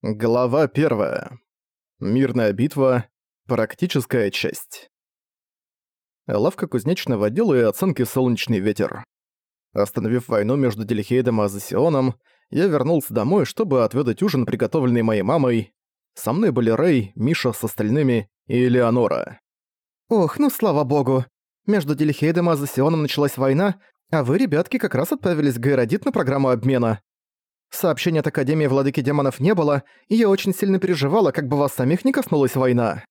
Глава 1. Мирная битва. Практическая часть. Лавка кузнечного дела и оценки «Солнечный ветер». Остановив войну между Дельхейдом и Азосионом, я вернулся домой, чтобы отведать ужин, приготовленный моей мамой. Со мной были Рэй, Миша с остальными и Элеонора. «Ох, ну слава богу. Между Дельхейдом и Азосионом началась война, а вы, ребятки, как раз отправились в Гайродит на программу обмена. Сообщения от Академии Владыки Демонов не было, и я очень сильно переживала, как бы вас самих не коснулась война.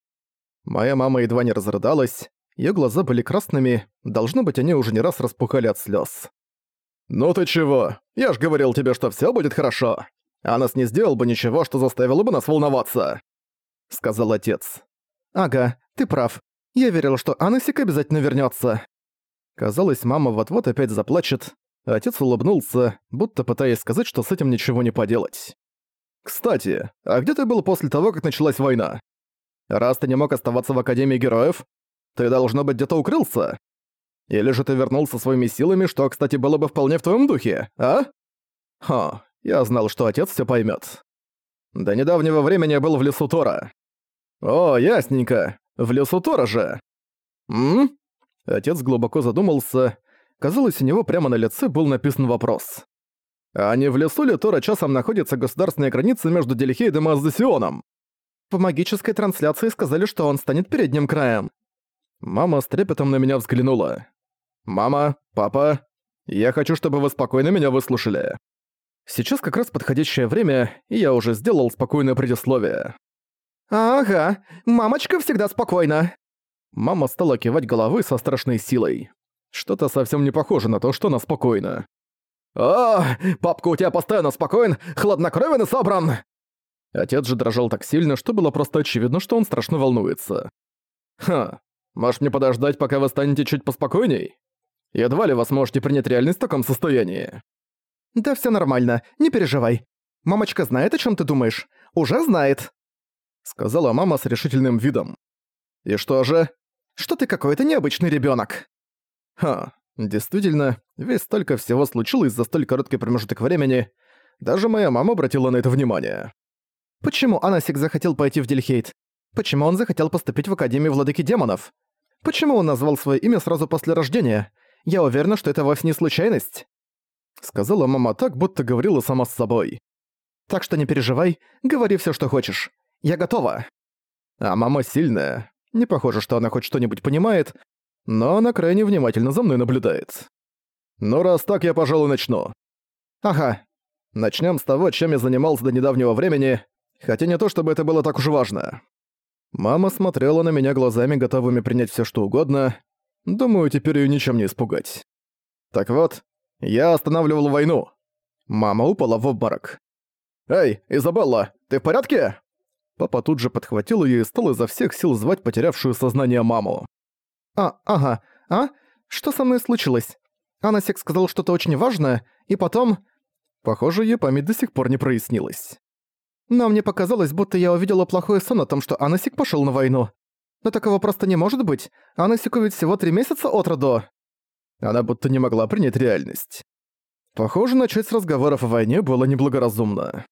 Моя мама едва не разрыдалась, её глаза были красными, должно быть, они уже не раз распухали от слёз. «Ну ты чего? Я ж говорил тебе, что всё будет хорошо. Анас не сделал бы ничего, что заставило бы нас волноваться», — сказал отец. «Ага, ты прав. Я верил, что Анасик обязательно вернётся». Казалось, мама вот-вот опять заплачет, Отец улыбнулся, будто пытаясь сказать, что с этим ничего не поделать. «Кстати, а где ты был после того, как началась война? Раз ты не мог оставаться в Академии Героев, ты, должно быть, где-то укрылся? Или же ты вернулся своими силами, что, кстати, было бы вполне в твоем духе, а?» Ха, я знал, что отец все поймет. До недавнего времени я был в лесу Тора. О, ясненько, в лесу Тора же. М? Отец глубоко задумался, Казалось, у него прямо на лице был написан вопрос. А не в лесу ли Тора часом находится государственная граница между Дельхейдом и Аздесионом? В магической трансляции сказали, что он станет передним краем. Мама с трепетом на меня взглянула. «Мама, папа, я хочу, чтобы вы спокойно меня выслушали. Сейчас как раз подходящее время, и я уже сделал спокойное предисловие». «Ага, мамочка всегда спокойна». Мама стала кивать головой со страшной силой. Что-то совсем не похоже на то, что она спокойна. «О, папка у тебя постоянно спокоен, хладнокровен и собран!» Отец же дрожал так сильно, что было просто очевидно, что он страшно волнуется. «Ха, может мне подождать, пока вы станете чуть поспокойней? Едва ли вы сможете принять реальность в таком состоянии». «Да все нормально, не переживай. Мамочка знает, о чем ты думаешь. Уже знает», — сказала мама с решительным видом. «И что же?» «Что ты какой-то необычный ребенок. Ха, действительно, ведь столько всего случилось за столь короткий промежуток времени. Даже моя мама обратила на это внимание. Почему Анасик захотел пойти в Дельхейт? Почему он захотел поступить в Академию Владыки Демонов? Почему он назвал свое имя сразу после рождения? Я уверена, что это вовсе не случайность. Сказала мама так, будто говорила сама с собой. Так что не переживай, говори все, что хочешь. Я готова. А мама сильная. Не похоже, что она хоть что-нибудь понимает, но она крайне внимательно за мной наблюдает. Ну раз так, я, пожалуй, начну. Ага. Начнем с того, чем я занимался до недавнего времени, хотя не то, чтобы это было так уж важно. Мама смотрела на меня глазами, готовыми принять все что угодно. Думаю, теперь ее ничем не испугать. Так вот, я останавливал войну. Мама упала в обморок. «Эй, Изабелла, ты в порядке?» Папа тут же подхватил ее и стал изо всех сил звать потерявшую сознание маму. «А, ага, а? Что со мной случилось? Анасик сказал что-то очень важное, и потом...» Похоже, её память до сих пор не прояснилась. Но мне показалось, будто я увидела плохой сон о том, что Анасик пошёл на войну. Но такого просто не может быть. Анасику ведь всего три месяца от роду. Она будто не могла принять реальность. Похоже, начать с разговоров о войне было неблагоразумно.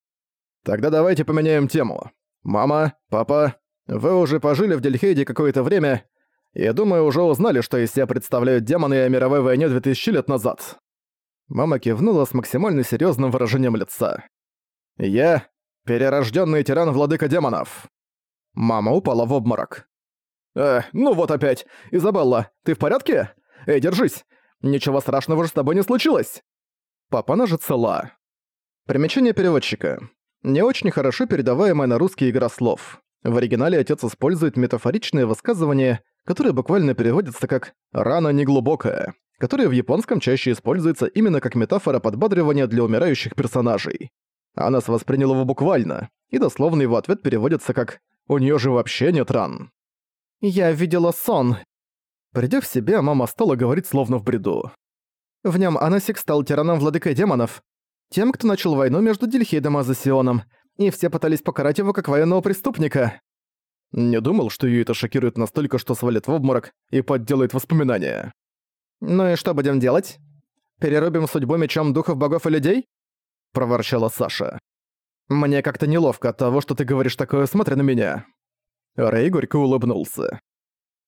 Тогда давайте поменяем тему. Мама, папа, вы уже пожили в Дельхейде какое-то время, я думаю, уже узнали, что из себя представляют демоны о мировой войне 2000 лет назад». Мама кивнула с максимально серьезным выражением лица. «Я — перерожденный тиран-владыка демонов». Мама упала в обморок. «Э, ну вот опять. Изабелла, ты в порядке? Эй, держись. Ничего страшного же с тобой не случилось». Папа же цела. Примечание переводчика. Не очень хорошо передаваемая на русский игра слов. В оригинале отец использует метафоричные высказывания, которые буквально переводятся как «рана неглубокая», которая в японском чаще используется именно как метафора подбадривания для умирающих персонажей. Анас воспринял его буквально, и дословно его ответ переводится как «у нее же вообще нет ран». «Я видела сон». Придя в себя, мама стала говорить словно в бреду. В нем Анасик стал тираном владыкой демонов, тем, кто начал войну между Дельхейдом и Азосионом, и все пытались покарать его как военного преступника. Не думал, что её это шокирует настолько, что свалит в обморок и подделает воспоминания. «Ну и что будем делать? Перерубим судьбу мечом духов богов и людей?» – проворчала Саша. Мне как-то неловко от того, что ты говоришь такое, смотря на меня». Рэй горько улыбнулся.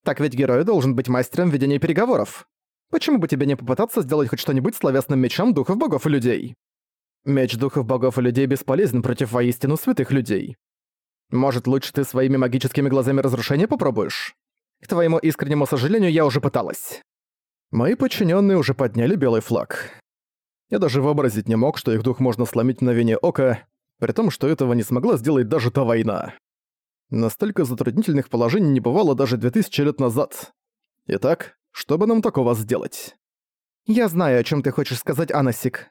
«Так ведь герой должен быть мастером ведения переговоров. Почему бы тебе не попытаться сделать хоть что-нибудь словесным мечом духов богов и людей? Меч духов богов и людей бесполезен против воистину святых людей. Может, лучше ты своими магическими глазами разрушения попробуешь? К твоему искреннему сожалению, я уже пыталась. Мои подчиненные уже подняли белый флаг. Я даже вообразить не мог, что их дух можно сломить на вине ока, при том, что этого не смогла сделать даже та война. Настолько затруднительных положений не бывало даже 2000 лет назад. Итак, что бы нам такого сделать? Я знаю, о чем ты хочешь сказать, Анасик.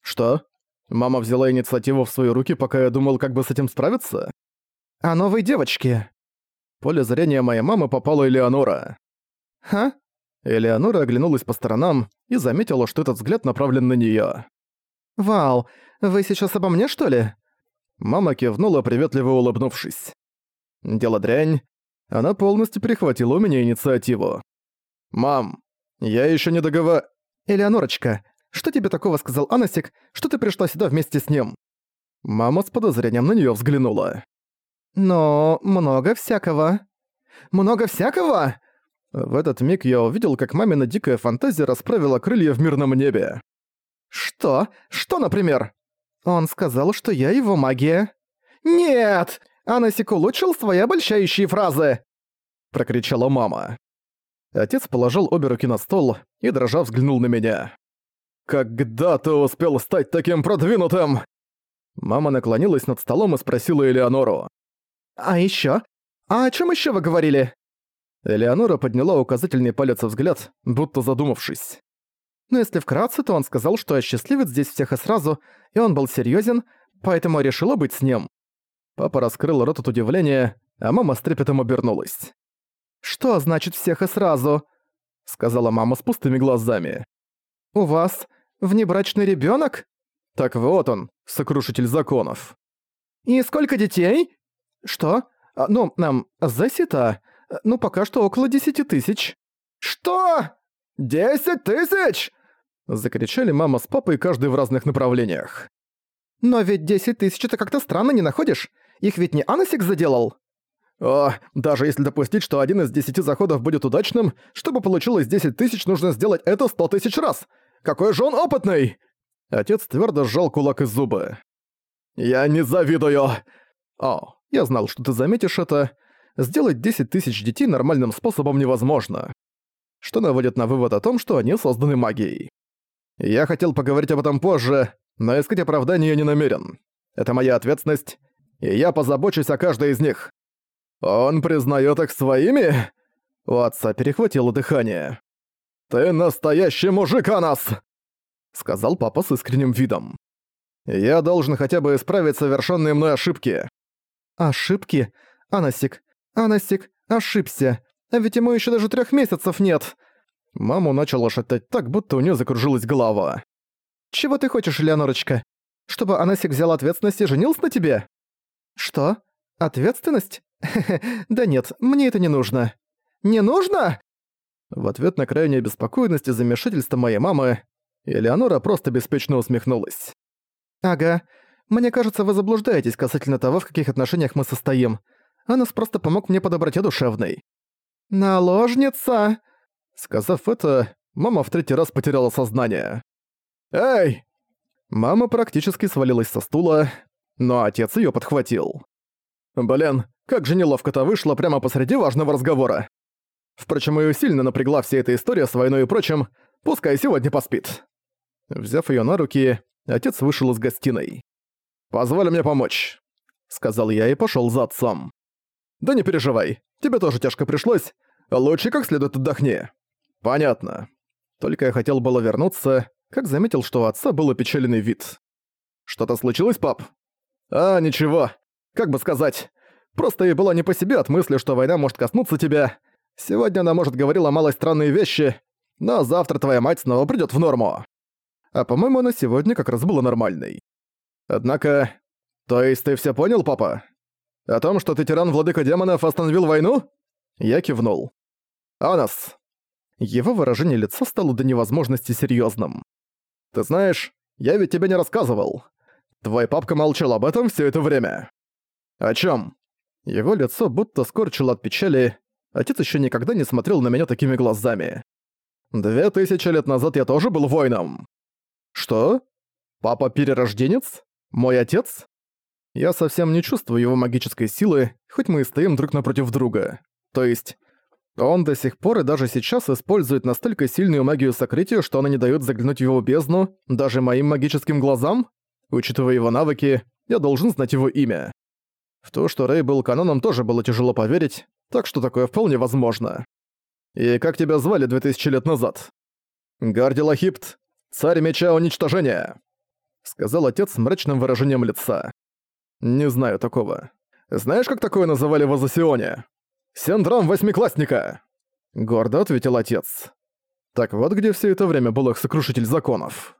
Что? Мама взяла инициативу в свои руки, пока я думал, как бы с этим справиться? О новой девочке. Поле зрения моей мамы попала Элеонора. Ха? Элеонора оглянулась по сторонам и заметила, что этот взгляд направлен на неё. «Вау, вы сейчас обо мне, что ли?» Мама кивнула, приветливо улыбнувшись. Дело дрянь. Она полностью перехватила у меня инициативу. «Мам, я ещё не договор...» «Элеонорочка, что тебе такого сказал Анасик, что ты пришла сюда вместе с ним?» Мама с подозрением на неё взглянула. «Но много всякого». «Много всякого?» В этот миг я увидел, как мамина дикая фантазия расправила крылья в мирном небе. «Что? Что, например?» «Он сказал, что я его магия». «Нет! Анасик улучшил свои обольщающие фразы!» Прокричала мама. Отец положил обе руки на стол и, дрожа, взглянул на меня. «Когда ты успел стать таким продвинутым?» Мама наклонилась над столом и спросила Элеонору. «А ещё? А о чём ещё вы говорили?» Элеонора подняла указательный палец в взгляд, будто задумавшись. Но если вкратце, то он сказал, что осчастливит здесь всех и сразу, и он был серьёзен, поэтому решила быть с ним. Папа раскрыл рот от удивления, а мама с трепетом обернулась. «Что значит всех и сразу?» — сказала мама с пустыми глазами. «У вас внебрачный ребёнок?» «Так вот он, сокрушитель законов». «И сколько детей?» «Что? А, ну, нам, засита. Ну, пока что около десяти тысяч». «Что? Десять тысяч?» Закричали мама с папой, каждый в разных направлениях. «Но ведь десять тысяч это как-то странно, не находишь? Их ведь не Анасик заделал?» «О, даже если допустить, что один из десяти заходов будет удачным, чтобы получилось десять тысяч, нужно сделать это сто тысяч раз! Какой же он опытный!» Отец твердо сжал кулак из зуба. «Я не завидую!» «О, я знал, что ты заметишь это. Сделать десять тысяч детей нормальным способом невозможно. Что наводит на вывод о том, что они созданы магией. Я хотел поговорить об этом позже, но искать оправдания я не намерен. Это моя ответственность, и я позабочусь о каждой из них. Он признает их своими? У отца перехватило дыхание. «Ты настоящий мужик, Анас!» Сказал папа с искренним видом. «Я должен хотя бы исправить совершенные мной ошибки». «Ошибки? Анасик, Анасик, ошибся. А ведь ему еще даже трех месяцев нет». Маму начала шатать так, будто у нее закружилась голова. «Чего ты хочешь, Леонорочка? Чтобы Анасик взял ответственность и женился на тебе?» «Что? Ответственность? да нет, мне это не нужно». «Не нужно?» В ответ на крайнюю беспокойность и замешательство моей мамы, Элеонора просто беспечно усмехнулась. «Ага. Мне кажется, вы заблуждаетесь касательно того, в каких отношениях мы состоим. Анас просто помог мне по доброте душевной». «Наложница!» Сказав это, мама в третий раз потеряла сознание. «Эй!» Мама практически свалилась со стула, но отец её подхватил. «Блин, как же неловко-то вышло прямо посреди важного разговора. Впрочем, её сильно напрягла вся эта история с войной и прочим, пускай сегодня поспит». Взяв её на руки, отец вышел из гостиной. «Позволь мне помочь», — сказал я и пошёл за отцом. «Да не переживай, тебе тоже тяжко пришлось. Лучше как следует отдохни». «Понятно». Только я хотел было вернуться, как заметил, что у отца был опечаленный вид. «Что-то случилось, пап?» «А, ничего. Как бы сказать. Просто ей было не по себе от мысли, что война может коснуться тебя. Сегодня она, может, говорила малой странные вещи, но завтра твоя мать снова придёт в норму. А по-моему, она сегодня как раз была нормальной. Однако... То есть ты всё понял, папа? О том, что ты тиран-владыка демонов остановил войну? Я кивнул. Анас. Его выражение лица стало до невозможности серьёзным. Ты знаешь, я ведь тебе не рассказывал. Твой папка молчал об этом все это время. О чем? Его лицо будто скорчило от печали. Отец еще никогда не смотрел на меня такими глазами. Две тысячи лет назад я тоже был воином. Что? Папа перерожденец? Мой отец? Я совсем не чувствую его магической силы, хоть мы и стоим друг напротив друга. То есть, он до сих пор и даже сейчас использует настолько сильную магию сокрытия, что она не дает заглянуть в его бездну даже моим магическим глазам? Учитывая его навыки, я должен знать его имя. В то, что Рэй был каноном, тоже было тяжело поверить, так что такое вполне возможно. И как тебя звали 2000 лет назад? Гарди Лахипт, царь меча уничтожения, сказал отец с мрачным выражением лица. Не знаю такого. Знаешь, как такое называли в Азосионе? Синдром восьмиклассника! Гордо ответил отец. Так вот где все это время был их сокрушитель законов.